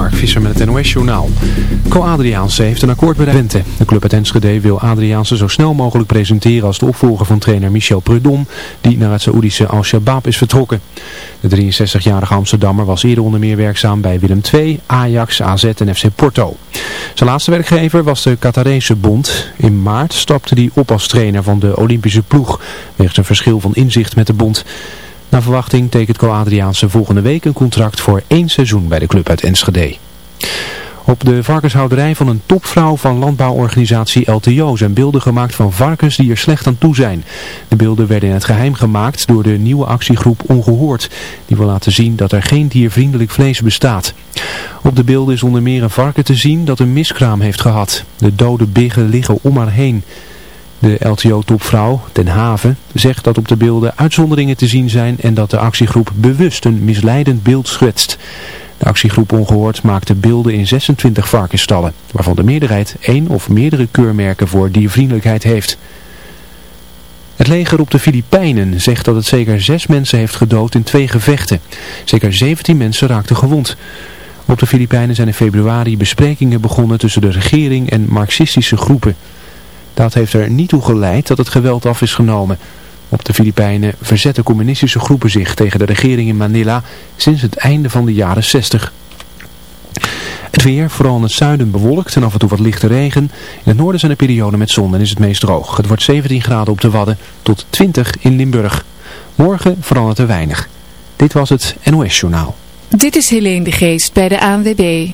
Mark Visser met het NOS-journaal. Co Adriaanse heeft een akkoord bereikt. De club uit Enschede wil Adriaanse zo snel mogelijk presenteren als de opvolger van trainer Michel Prudhomme, die naar het Saoedische Al-Shabaab is vertrokken. De 63-jarige Amsterdammer was eerder onder meer werkzaam bij Willem II, Ajax, AZ en FC Porto. Zijn laatste werkgever was de Qatarese Bond. In maart stapte hij op als trainer van de Olympische ploeg, wegens een verschil van inzicht met de bond. Na verwachting tekent Co Adriaanse volgende week een contract voor één seizoen bij de club uit Enschede. Op de varkenshouderij van een topvrouw van landbouworganisatie LTO zijn beelden gemaakt van varkens die er slecht aan toe zijn. De beelden werden in het geheim gemaakt door de nieuwe actiegroep Ongehoord. Die wil laten zien dat er geen diervriendelijk vlees bestaat. Op de beelden is onder meer een varken te zien dat een miskraam heeft gehad. De dode biggen liggen om haar heen. De LTO-topvrouw, Den Haven, zegt dat op de beelden uitzonderingen te zien zijn en dat de actiegroep bewust een misleidend beeld schetst. De actiegroep Ongehoord maakte beelden in 26 varkensstallen, waarvan de meerderheid één of meerdere keurmerken voor diervriendelijkheid heeft. Het leger op de Filipijnen zegt dat het zeker zes mensen heeft gedood in twee gevechten. Zeker 17 mensen raakten gewond. Op de Filipijnen zijn in februari besprekingen begonnen tussen de regering en marxistische groepen. Dat heeft er niet toe geleid dat het geweld af is genomen. Op de Filipijnen verzetten communistische groepen zich tegen de regering in Manila sinds het einde van de jaren 60. Het weer, vooral in het zuiden bewolkt en af en toe wat lichte regen. In het noorden zijn er perioden met zon en is het meest droog. Het wordt 17 graden op de Wadden tot 20 in Limburg. Morgen verandert er weinig. Dit was het NOS Journaal. Dit is Helene de Geest bij de ANWB.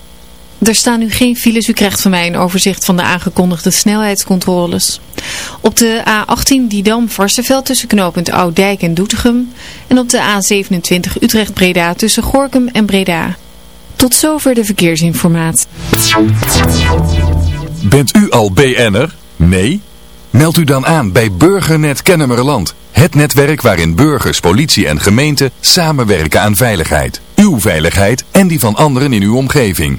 Er staan nu geen files. U krijgt van mij een overzicht van de aangekondigde snelheidscontroles. Op de A18 Didam-Varsenveld tussen knooppunt Oudijk en Doetinchem. En op de A27 Utrecht-Breda tussen Gorkum en Breda. Tot zover de verkeersinformatie. Bent u al BN'er? Nee? Meld u dan aan bij Burgernet Kennemerland. Het netwerk waarin burgers, politie en gemeente samenwerken aan veiligheid. Uw veiligheid en die van anderen in uw omgeving.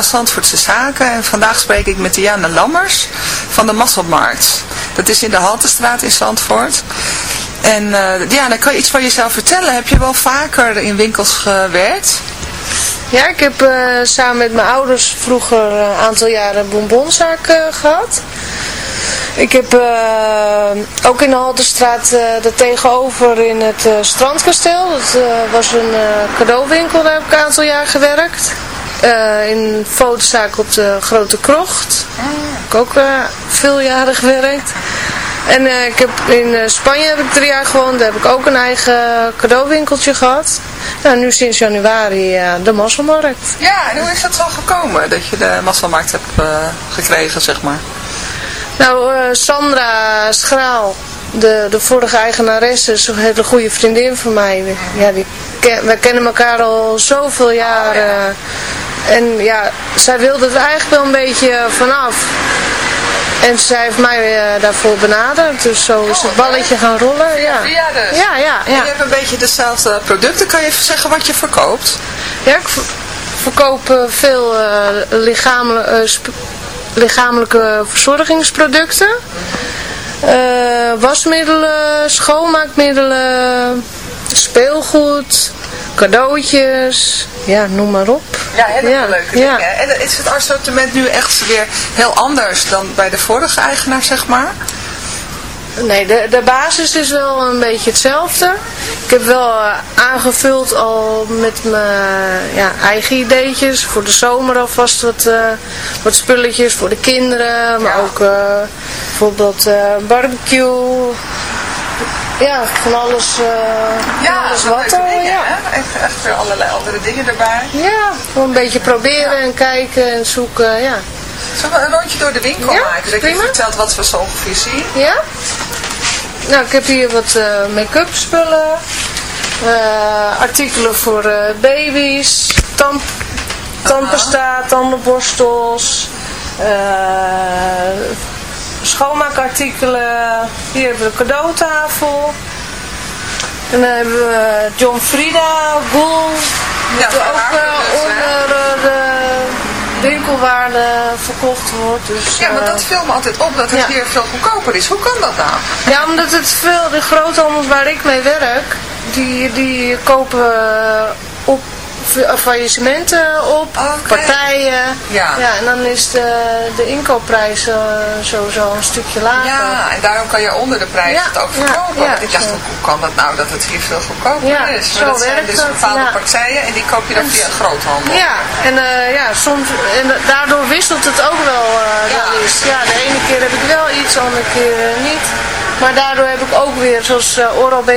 Programma Zandvoortse Zaken. En vandaag spreek ik met Diana Lammers van de Masselmarkt. Dat is in de Haltestraat in Zandvoort. En uh, Diana, kan je iets van jezelf vertellen? Heb je wel vaker in winkels gewerkt? Ja, ik heb uh, samen met mijn ouders vroeger een aantal jaren bonbonzaak uh, gehad. Ik heb ook in de Halterstraat uh, tegenover in het Strandkasteel. Dat was een cadeauwinkel, daar heb ik een aantal jaar gewerkt. In fotozaak op de Grote Krocht. Daar heb ik ook veel jaren gewerkt. En ik heb in Spanje heb ik drie jaar gewoond. Daar heb ik ook een eigen cadeauwinkeltje gehad. Nou, nu sinds januari de Masselmarkt. Ja, en hoe is dat zo gekomen dat je de Masselmarkt hebt gekregen, zeg maar? Nou, Sandra Schraal, de, de vorige eigenaresse, is een hele goede vriendin van mij. Ja, die, wij kennen elkaar al zoveel jaren. En ja, zij wilde er eigenlijk wel een beetje vanaf. En zij heeft mij uh, daarvoor benaderd. Dus zo is het balletje gaan rollen. Ja, ja, dus. ja, ja, ja. En je hebt een beetje dezelfde producten. Kan je even zeggen wat je verkoopt? Ja, ik verkoop uh, veel uh, lichamelijke lichamelijke verzorgingsproducten. Wasmiddelen, schoonmaakmiddelen, speelgoed, cadeautjes, ja, noem maar op. Ja, hele ja, leuke dingen. Ja. En is het assortiment nu echt weer heel anders dan bij de vorige eigenaar, zeg maar? Nee, de, de basis is wel een beetje hetzelfde. Ik heb wel uh, aangevuld al met mijn ja, eigen ideetjes. Voor de zomer alvast wat, uh, wat spulletjes voor de kinderen. Maar ook uh, bijvoorbeeld barbecue. Ja, van alles, ja, alles wat. Dingen, ja. Echt, echt weer allerlei andere dingen erbij. Ja, gewoon een beetje proberen en kijken en zoeken, ja. Zullen we een rondje door de winkel ja, maken? Dat je vertelt wat we zo ongeveer zien. Ja? Nou, ik heb hier wat uh, make-up spullen. Uh, artikelen voor uh, baby's. Tand, tandpasta, tandenborstels. Schoonmaakartikelen. Hier hebben we een cadeautafel. En dan hebben we John Frieda, Goel. Ja, ook dus, onder de winkelwaarde verkocht wordt. Dus, ja, maar dat viel me altijd op dat het ja. hier veel goedkoper is. Hoe kan dat nou? Ja, omdat het veel, de groothandels waar ik mee werk, die, die kopen op faillissementen op, okay. partijen. Ja. ja. En dan is de, de inkoopprijs uh, sowieso een stukje lager. Ja, en daarom kan je onder de prijs ja. het ook verkopen. Ja, ik dacht, hoe kan dat nou dat het hier veel goedkoper is? Maar dat zijn dus dat, bepaalde partijen en die koop je dan via een groothandel. Ja, en uh, ja, soms, en daardoor wisselt het ook wel, uh, Ja. wel eens. Ja, de ene keer heb ik wel iets, de andere keer niet. Maar daardoor heb ik ook weer, zoals uh, Oral-B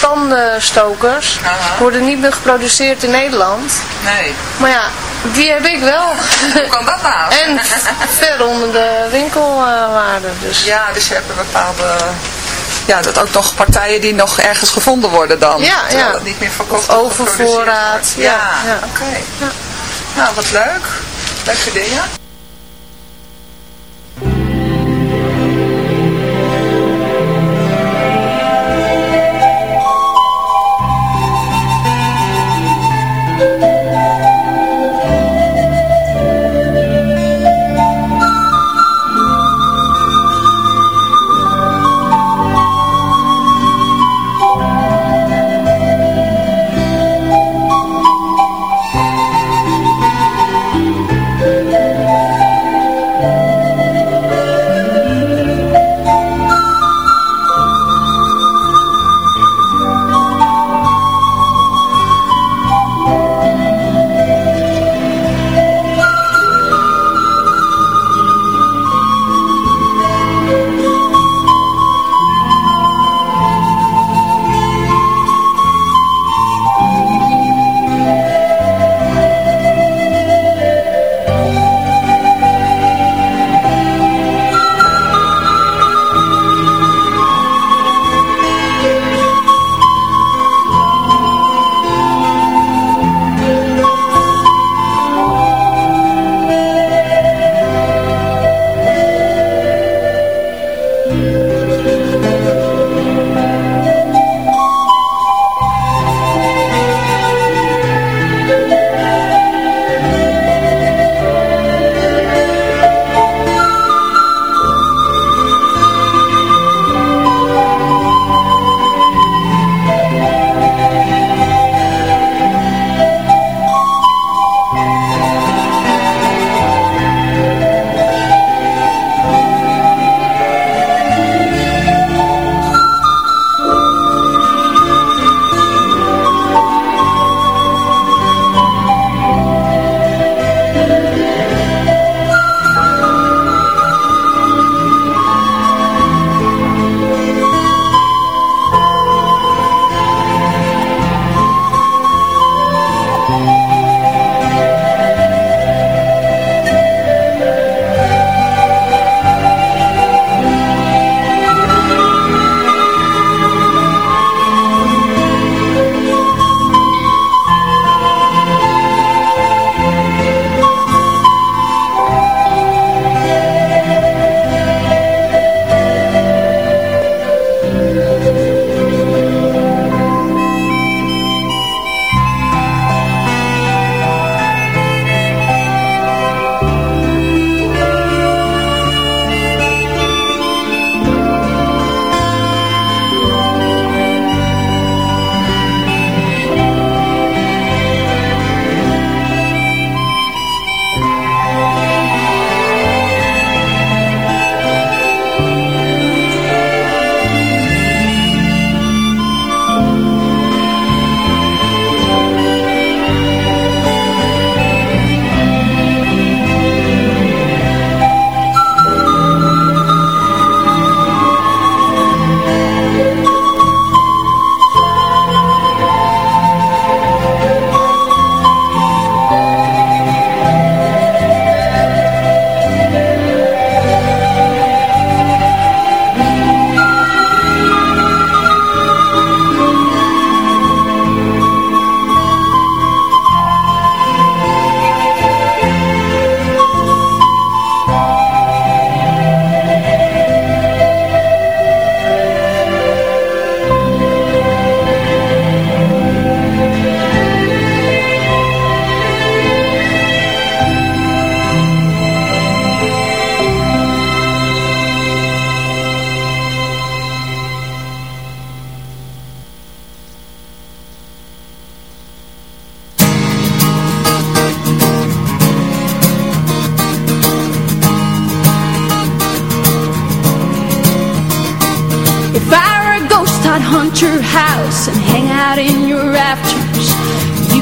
tandenstokers, Aha. worden niet meer geproduceerd in Nederland. Nee. Maar ja, die heb ik wel. Hoe kan dat nou? en ver onder de winkelwaarde. Dus. Ja, dus je hebt een bepaalde... Ja, dat ook nog partijen die nog ergens gevonden worden dan. Ja, ja. het niet meer verkocht overvoorraad, ja, Ja, ja. oké. Ja. Nou, wat leuk. Leuke dingen.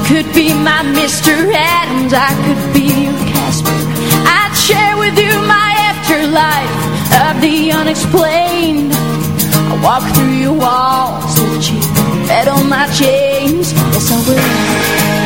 Could be my Mr. Adams, I could be your Casper. I'd share with you my afterlife of the unexplained. I walk through your walls so that you fed on my chains. Yes, I will.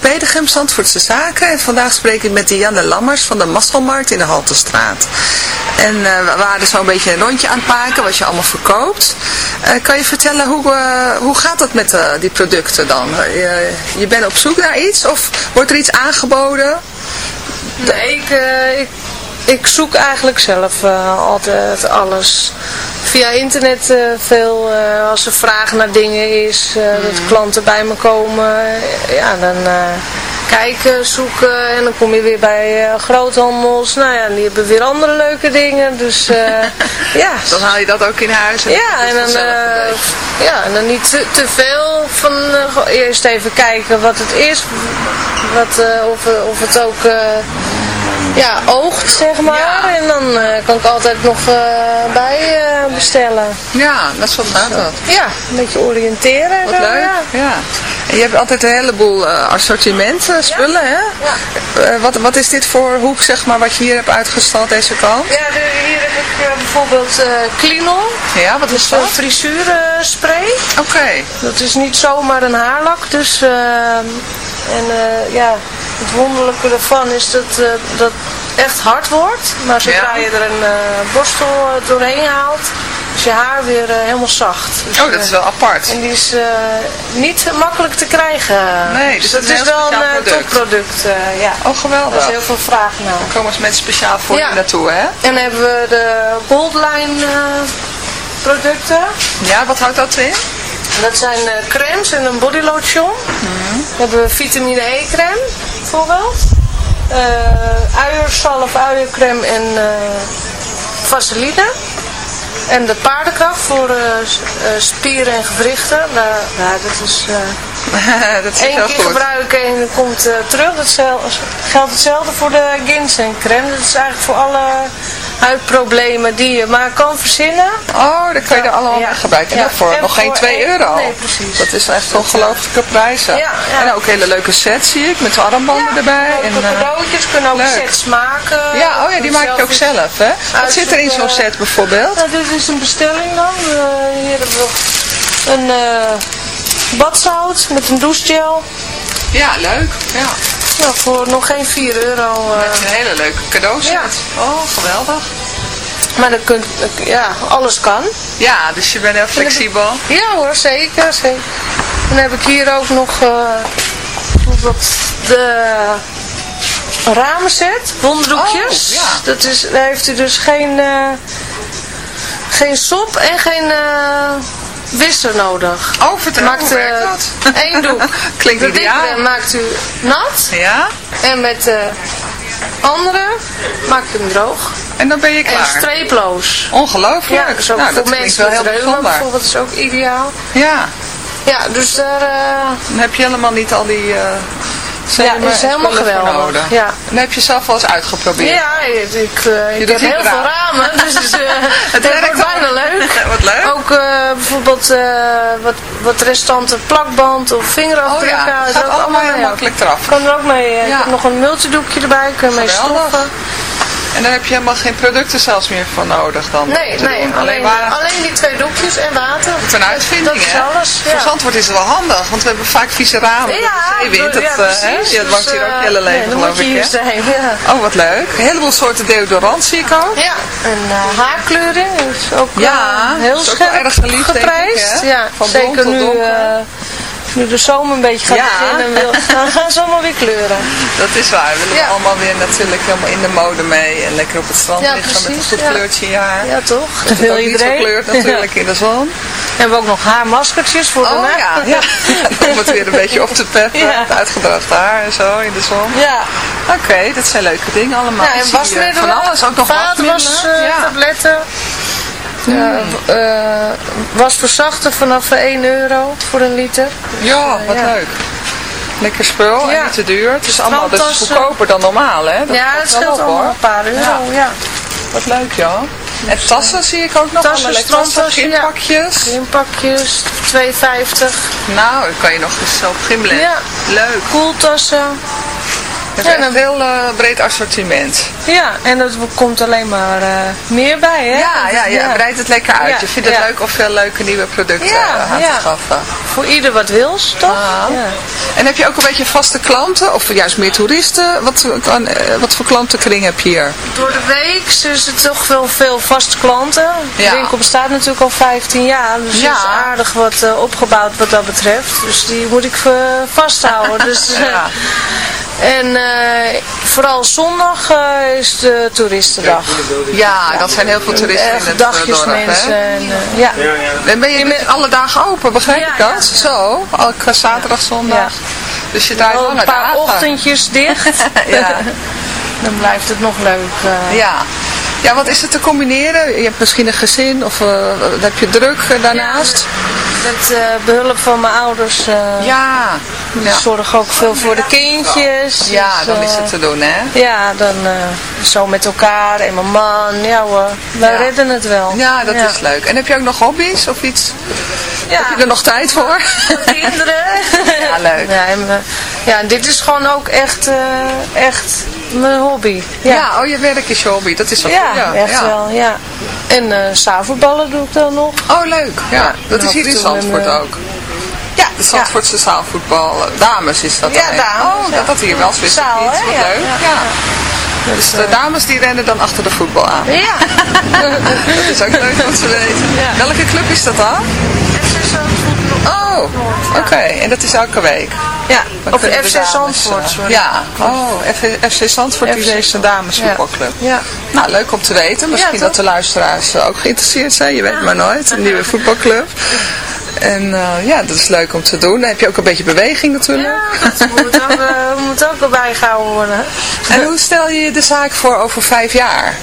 Pedegem, Zandvoortse Zaken. En vandaag spreek ik met Dianne Lammers van de Mastelmarkt in de Haltestraat. En eh, we waren zo'n beetje een rondje aan het maken, wat je allemaal verkoopt. Eh, kan je vertellen, hoe, eh, hoe gaat dat met die producten dan? je, je bent op zoek naar iets of wordt er iets aangeboden? Nee, ik, ik, ik zoek eigenlijk zelf altijd alles. Via internet eh, veel, eh, als er vraag naar dingen is, eh, dat klanten bij me komen, ja, dan kijken, zoeken en dan kom je weer bij eh, groothandels. Nou ja, die hebben weer andere leuke dingen, dus ja. Dan haal je dat ook in huis. En Ja, en dan, ja, en dan niet te, te veel van eerst even kijken wat het is, wat, of, of het ook ja, oogt, zeg maar. Ja. En dan kan ik altijd nog bij bestellen. ja, dat is wat gaat dat. Ja, een beetje oriënteren. Wat zo, leuk. Ja. Ja. En je hebt altijd een heleboel eh, assortiment spullen, hè? Eh, wat, wat is dit voor hoek, zeg maar, wat je hier hebt uitgestald, deze kant? Ja, de- hier heb ik eh, bijvoorbeeld Klinol. Ja, wat is dat? frisuurspray. Oké. Dat is niet zomaar een haarlak, dus... eh, en eh, ja, het wonderlijke ervan is dat dat echt hard wordt. Maar zodra Ja. je er een eh, borstel eh, doorheen haalt, is je haar weer eh, helemaal zacht. Dus, Oh, dat is wel apart. En die is niet makkelijk te krijgen. Nee, dus dat is wel een topproduct. ja. Oh, geweldig. is heel veel vraag naar. Daar komen ze met speciaal voor Ja. je naartoe, hè? En dan hebben we de Goldline eh, producten. Ja, wat houdt dat in? Dat zijn crèmes en een bodylotion. Dan hebben we vitamine E crème bijvoorbeeld. Eh uiersalf, uiercrème en eh, vaseline. En de paardenkracht voor eh, spieren en gewrichten. Ja, dat is eh, dat is één heel keer goed. gebruiken en het komt terug. Dat geldt hetzelfde voor de ginseng crème. Dat is eigenlijk voor alle huidproblemen die je maar kan verzinnen. Oh, dan kan je er allemaal mee gebruiken. En daarvoor En nog geen voor 2 één- euro. Nee, precies. Dat is echt ongelooflijke prijzen. En ook hele leuke sets zie ik, met armbanden erbij. En eh, cadeautjes kunnen ook leuk. sets maken. ja, oh ja, die maak je ook zelf, hè? Wat zit er in zo'n uitzoeken. set bijvoorbeeld? Nou, dit is een bestelling dan. Eh, hier hebben we een, eh, badzout met een douchegel. Ja, leuk. Ja. Nou, voor nog geen 4 euro. Met een hele leuke cadeauset. Ja. Oh, geweldig. maar dat kunt, ja, alles kan. Ja, dus je bent heel flexibel. Ja hoor, zeker, zeker. Dan heb ik hier ook nog bijvoorbeeld de ramenset, wonddoekjes. Oh, ja. Dat is, daar heeft u dus geen, eh, geen sop en geen wisser nodig. Oh, vertel, Maakt, eh, dat? één doek. Klinkt Dat ideaal. maakt u nat Ja? en met de andere maakt u hem droog. En dan ben je En klaar. streeploos. Ongelooflijk. Ja, dus ook nou, voor dat mensen wel met heel bijzonder. bijvoorbeeld is ook ideaal. Ja, Ja, dus daar... eh, dan heb je helemaal niet al die... eh Ja, dat is helemaal geweldig. Ja. En heb je zelf wel eens uitgeprobeerd? Ja, ik, ik, eh, ik heb heel het veel ramen, dus het, eh, het werkt wordt bijna leuk. Wat leuk. Ook eh, bijvoorbeeld wat, wat restanten plakband of Oh vingerafdrukken. ja, gaat ook allemaal heel makkelijk eraf. kan er ook mee. Ik Ja. heb nog een multidoekje erbij, kun je mee Geweldig. En dan heb je helemaal geen producten zelfs meer voor nodig dan? Nee, nee, alleen, maar alleen die twee doekjes en water. is een uitvinding, Dat is hè? alles, ja. Voor Zandvoort is het wel handig, want we hebben vaak vieze ramen. Ja, zeewind, dat, ja, eh, precies. hè? Ja, dat woont Dus, hier ook eh, hele leven, nee, geloof ik, hier hè? zijn, ja. Oh, wat leuk. Een heleboel soorten deodorant zie ik ook. Ja, en eh, haarkleuring is ook Ja, heel scherp erg geliefd, denk ik, geprijsd. hè? ja, Van blond zeker tot nu, donker. Nu de zomer een beetje gaat Ja. beginnen, wil, dan gaan ze allemaal weer kleuren. Dat is waar. We willen Ja. we allemaal weer natuurlijk helemaal in de mode mee. En lekker op het strand Ja, liggen met een goed kleurtje in je haar. Ja, toch? Dat wil iedereen. kleurt natuurlijk in de zon. We hebben ook nog haarmaskertjes voor de Oh nacht. ja, ja. om het weer een beetje op te peppen. Het haar en zo in de zon. Ja, Oké, dat zijn leuke dingen allemaal. ja en zie, eh, wasmiddelen. Van alles, ook nog wasmiddelen. eh, ja. Hmm. Tabletten. Ja, eh, wasverzachter vanaf eh, 1 euro voor een liter. ja, wat ja. leuk. Lekker spul en Ja. niet te duur. Het is allemaal dus goedkoper dan normaal, hè? Dat ja, het scheelt op, allemaal hoor. een paar euro. Ja. Ja. Wat leuk, ja. En tassen zie ik ook nog. Tassen, allemaal lekker tassen, strandtassen, ja. gympak-pakjes. Inpakjes, 2,50. Nou, dan kan je nog eens op gymles. Ja. Leuk. Koeltassen. Het Ja, echt dan- een heel eh, breed assortiment. Ja, en dat komt alleen maar eh, meer bij, hè? Ja, ja, ja, breidt het lekker uit. Ja, Je vindt het ja. leuk om veel leuke nieuwe producten Ja, aan ja. te schaffen. Voor ieder wat wils, toch? Ah. Ja. En heb je ook een beetje vaste klanten of juist meer toeristen? Wat, eh, wat voor klantenkring heb je hier? Door de week is het toch wel veel vaste klanten. De Ja. winkel bestaat natuurlijk al 15 jaar, dus Ja. is aardig wat opgebouwd wat dat betreft. Dus die moet ik vasthouden. dus, Ja. En eh, vooral zondag eh, is de toeristendag. Ja, dat zijn heel veel toeristen in Echt het eh, dagjes dorp, mensen. En, eh, ja. En ben je met alle dagen open, begrijp Ja, ik dat? ja. Zo, elke zaterdag, zondag. Ja. Dus je draait Wel lange een paar dagen. ochtendjes dicht. Ja. Dan blijft het nog leuk. eh. Ja. Ja, wat is het te combineren? Je hebt misschien een gezin of eh, heb je druk daarnaast? Met eh, behulp van mijn ouders. eh Ja. Ja, zorgen ook veel voor de kindjes. ja dus, dan is eh, het te doen, hè? Ja, dan zo met elkaar en mijn man. Ja hoor, wij Ja. redden het wel. Ja, dat is leuk. En heb je ook nog hobby's of iets? Ja, Heb je er nog tijd voor? kinderen. Ja, leuk. Ja, en, we- ja, en dit is gewoon ook echt, echt mijn hobby. Ja. Ja, oh, je werk is je hobby. Dat is wel ja, goed, echt ja. wel, ja. En eh zaalvoetballen doe ik dan nog. Oh, leuk. Ja, Ja, dat is hier in en Zandvoort mijn- ook. Ja, de Zandvoortse zaalvoetbal. eh, Dames is dat Ja, alleen. dames, Oh, ja. dat dat hier wel is. Zaal, Wat hè? Ja, leuk. ja, Ja. Dus de dames die rennen dan achter de voetbal aan. Ja. Dat is ook leuk om te weten. Ja. Welke club is dat dan? Oh, oké. En dat is elke week? Ja, Dan of FC dames, Zandvoort, sorry. Ja, oh, F- FC Zandvoort die een damesvoetbalclub. Ja. Nou, leuk om te weten. Misschien Ja, dat de luisteraars ook geïnteresseerd zijn. Je weet maar nooit. Een nieuwe voetbalclub. En eh, ja, dat is leuk om te doen. Dan heb je ook een beetje beweging natuurlijk. Ja, dat moet ook, eh, moet ook erbij gehouden worden. En hoe stel je je de zaak voor over vijf jaar?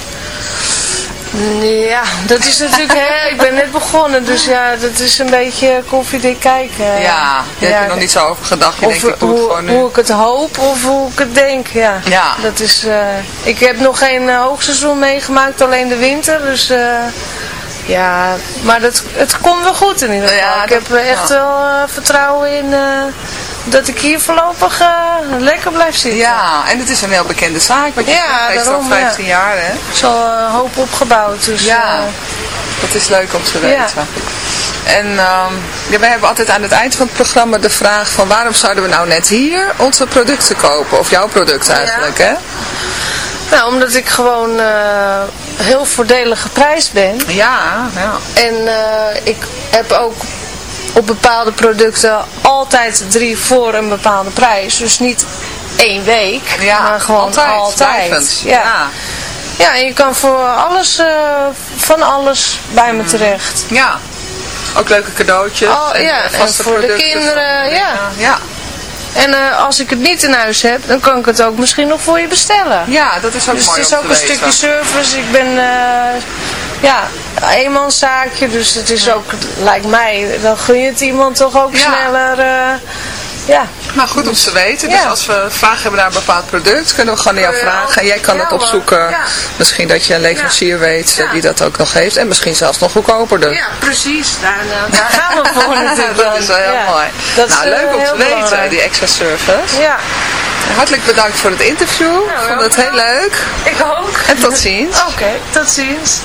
Ja, dat is natuurlijk, hè, ik ben net begonnen, dus ja, dat is een beetje koffiedik kijken. Ja, daar heb je nog niet zo over gedacht. Je Of denkt, ik doe het hoe, gewoon nu. hoe ik het hoop of hoe ik het denk, ja. Ja. Dat is, eh, ik heb nog geen eh, hoogseizoen meegemaakt, alleen de winter, dus eh, ja, maar dat, het komt wel goed in ieder geval. Ja, ik heb echt ja. wel vertrouwen in dat ik hier voorlopig eh, lekker blijf zitten. Ja, en het is een heel bekende zaak. Want je Ja, bent daarom, 15 jaar, hè? Al een hoop opgebouwd, dus Ja, eh, dat is leuk om te weten. En ehm, ja, wij hebben altijd aan het eind van het programma de vraag van waarom zouden we nou net hier onze producten kopen? Of jouw product eigenlijk, hè? Nou, omdat ik gewoon eh, heel voordelig geprijsd ben. Ja, ja. En eh, ik heb ook op bepaalde producten altijd drie voor een bepaalde prijs. Dus niet één week, Ja, maar gewoon altijd, altijd. Ja. Ja. ja, en je kan voor alles, eh, van alles bij me terecht. Ja. Ook leuke cadeautjes. Oh, ja, en voor de kinderen, ja. Ja. En eh, als ik het niet in huis heb, dan kan ik het ook misschien nog voor je bestellen. ja, dat is ook Dus mooi het is ook een weten. stukje service. Ik ben, eh, ja, eenmanszaakje. Dus het is ook, lijkt mij, dan gun je het iemand toch ook Ja. sneller. eh, ja. Maar goed om te weten. Dus Ja. als we vragen hebben naar een bepaald product, kunnen we gewoon naar jou vragen. En jij kan ja, het opzoeken. Ja. Misschien dat je een leverancier weet eh, Ja. die dat ook nog heeft. En misschien zelfs nog goedkoper. ja, precies. Daar, eh, daar gaan we voor natuurlijk dat is wel heel Ja. mooi. Dat nou, eh, leuk om heel te weten, die extra service. Ja, Hartelijk bedankt voor het interview. Ik vond het heel leuk. ik ook. En tot ziens. Oké, tot ziens.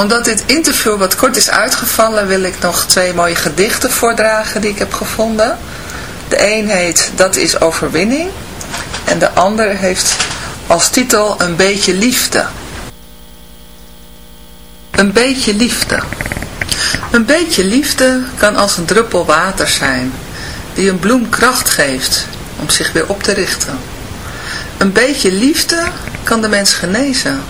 Omdat dit interview wat kort is uitgevallen, wil ik nog twee mooie gedichten voordragen die ik heb gevonden. De een heet Dat is overwinning en de ander heeft als titel Een beetje liefde. Een beetje liefde. Een beetje liefde kan als een druppel water zijn, die een bloem kracht geeft om zich weer op te richten. Een beetje liefde kan de mens genezen.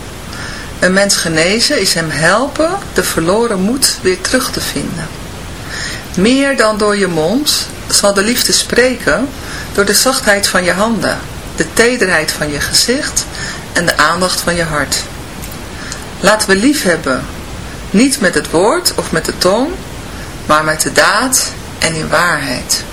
Een mens genezen is hem helpen de verloren moed weer terug te vinden. Meer dan door je mond zal de liefde spreken door de zachtheid van je handen, de tederheid van je gezicht en de aandacht van je hart. Laten we lief hebben, niet met het woord of met de tong, maar met de daad en in waarheid.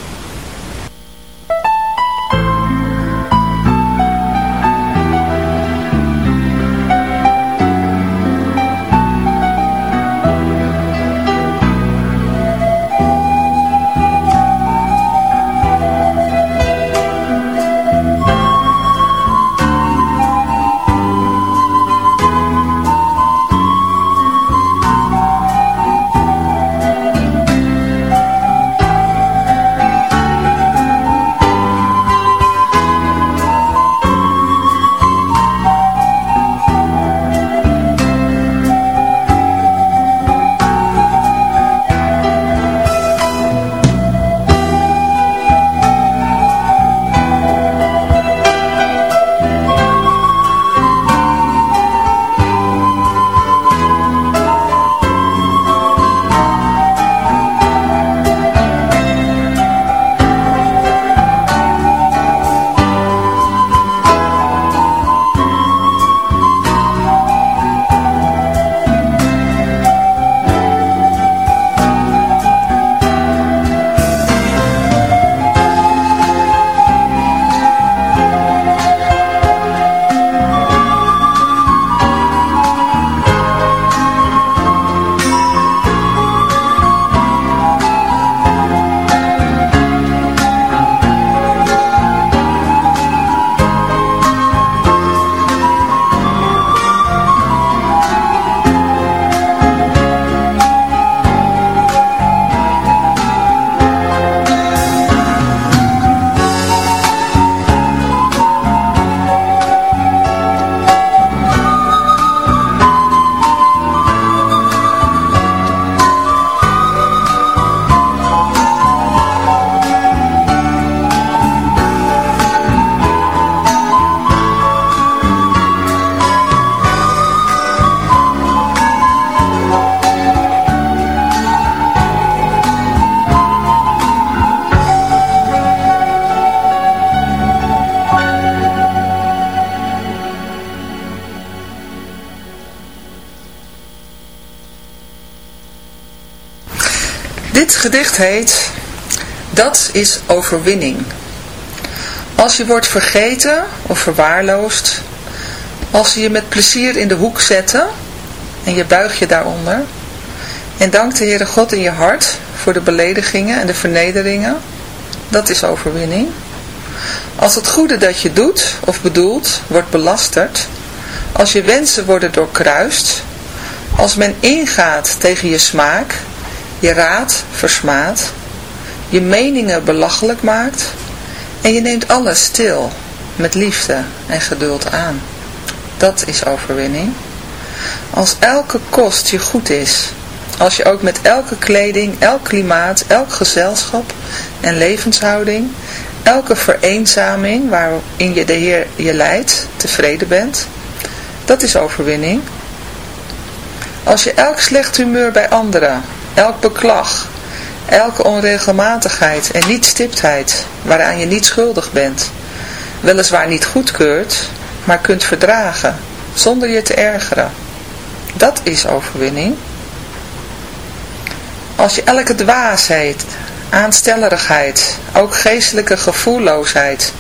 Gedicht heet Dat is overwinning. Als je wordt vergeten of verwaarloosd, als ze je met plezier in de hoek zetten en je buigt je daaronder en dankt de Heere God in je hart voor de beledigingen en de vernederingen, dat is overwinning. Als het goede dat je doet of bedoelt wordt belasterd, als je wensen worden doorkruist, als men ingaat tegen je smaak je raad versmaadt, je meningen belachelijk maakt en je neemt alles stil met liefde en geduld aan. Dat is overwinning. Als elke kost je goed is, als je ook met elke kleding, elk klimaat, elk gezelschap en levenshouding, elke vereenzaming waarin je de Heer je leidt, tevreden bent, dat is overwinning. Als je elk slecht humeur bij anderen, elk beklag, elke onregelmatigheid en niet-stiptheid waaraan je niet schuldig bent, weliswaar niet goedkeurt, maar kunt verdragen, zonder je te ergeren. Dat is overwinning. Als je elke dwaasheid, aanstellerigheid, ook geestelijke gevoelloosheid,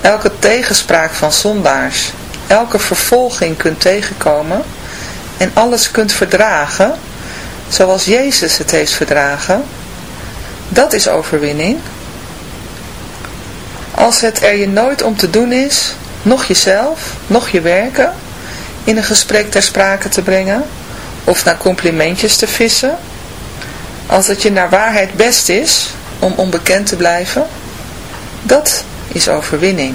elke tegenspraak van zondaars, elke vervolging kunt tegenkomen en alles kunt verdragen, zoals Jezus het heeft verdragen, dat is overwinning. Als het er je nooit om te doen is, nog jezelf, nog je werken, in een gesprek ter sprake te brengen, of naar complimentjes te vissen, als het je naar waarheid best is om onbekend te blijven, dat is overwinning.